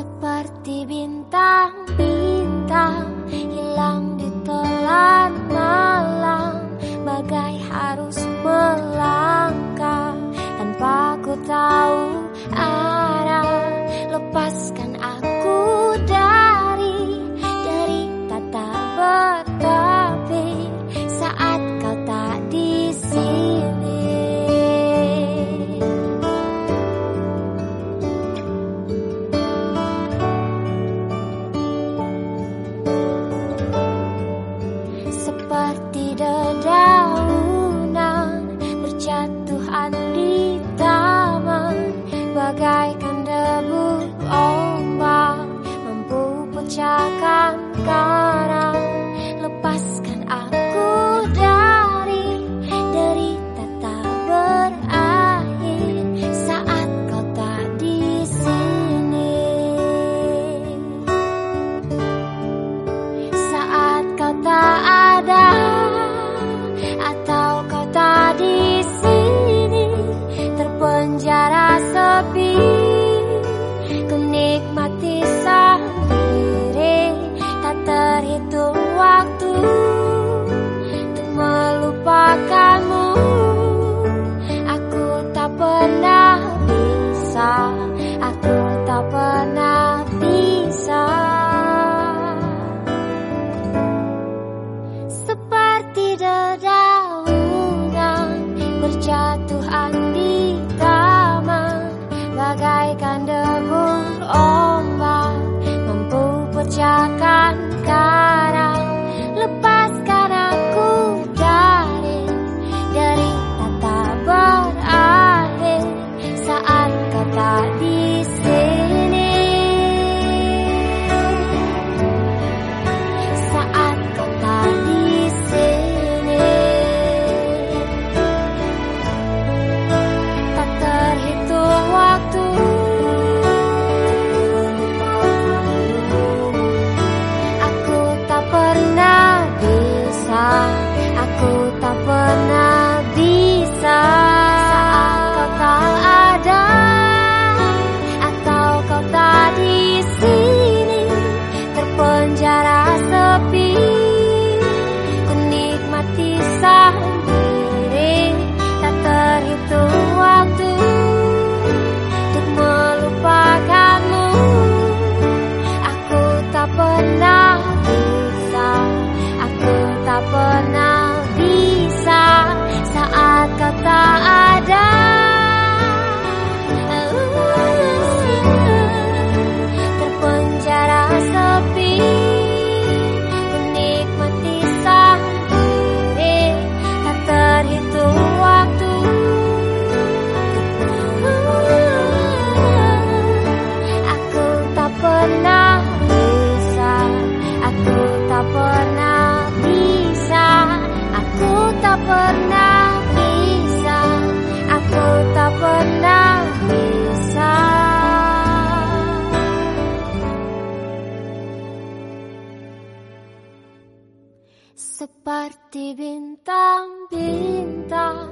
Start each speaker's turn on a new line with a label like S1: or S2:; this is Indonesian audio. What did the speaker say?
S1: seperti bintang-bintang 加干。one 大地。pernah bisa Aku tak pernah bisa. Seperti bintang-bintang